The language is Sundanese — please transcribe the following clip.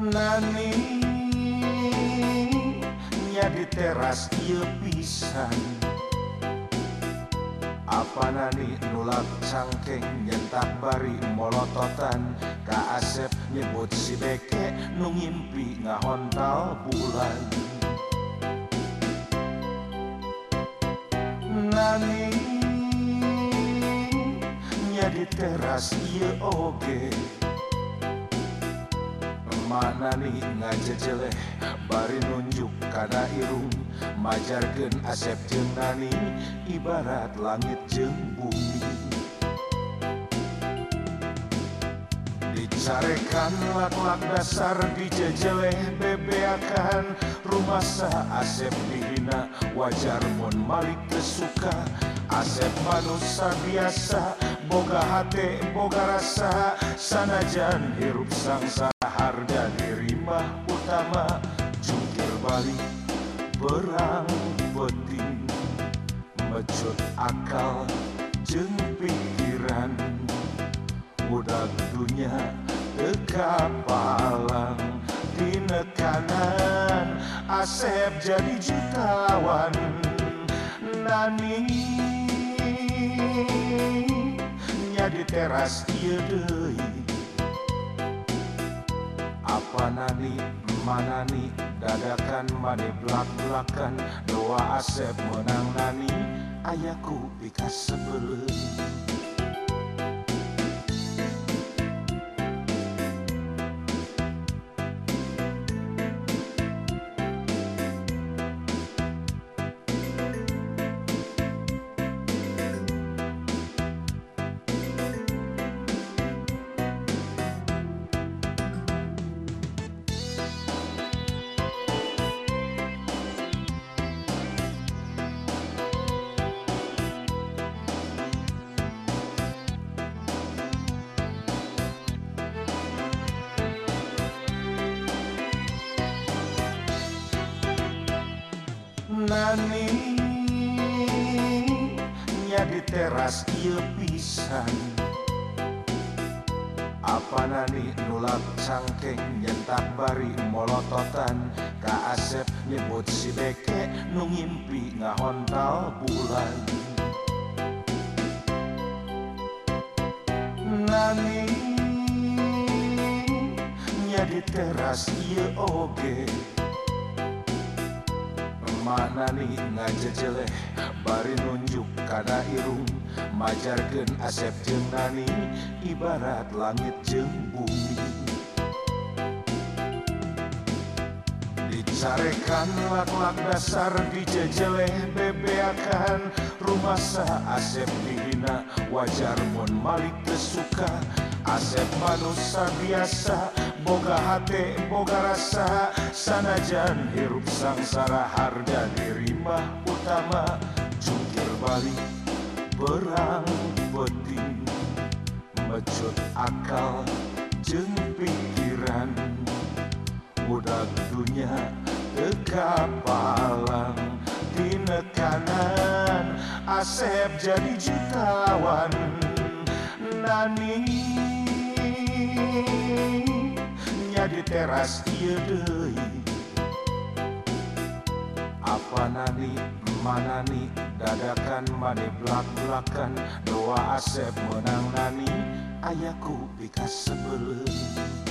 nani? Nya di teras ieu pisan. Apa nani nulak cangkeng nyentak bari molototan? Ka asep nyebut si beke nu ngimpi ngahontal bulan. Nani? Nya di teras ieu oge. okay. mana nih ngajejeleh bari nunjuk kana irung majarkan asep jeng nani. Ibarat langit jeng bumi. Dicarekan lak-lak dasar dijejeleh bebeakan rumah sah asep dihina. Wajar mon malik kesuka asep manusia biasa. Boga hati boga rasa sanajan hirup sangsa harga diri mah utama. Jungkir balik perang penting mecut akal jeng pikiran. Budak dunia palang. Dinekanan Asep jadi jutawan. Nani? Nya di teras ieu deui apa nani mana nih dadakan mani belak-belakan doa Asep menang nani ayahku pikas sebelum lani nya di teras ieu pisan. Apa nani nulak cangkeng nyentak bari molototan? Ka asep nyebut si beke nu ngimpi ngahontal bulan. Nani nya di teras ieu oge. okay. manani ngajejeleh bari nunjuk kana irung. Majarkeun asep jeung nani ibarat langit jeung bumi. Dicarekan lak-lak dasar dijejeleh bebeakan rumah sah asep dihina. Wajar mun malik kesuka asep manusia biasa boga hati boga rasa sanajan hirup sangsara harga dirimah utama. Jungkir balik berang penting mecut akal jeng pikiran. Mudah dunia tekapalang tinekanan asep jadi jutawan. Nani di teras Iidehi apa nani mana nih dadakan made belak-belakan doa Asep menang nani ayahku pikas sebelum.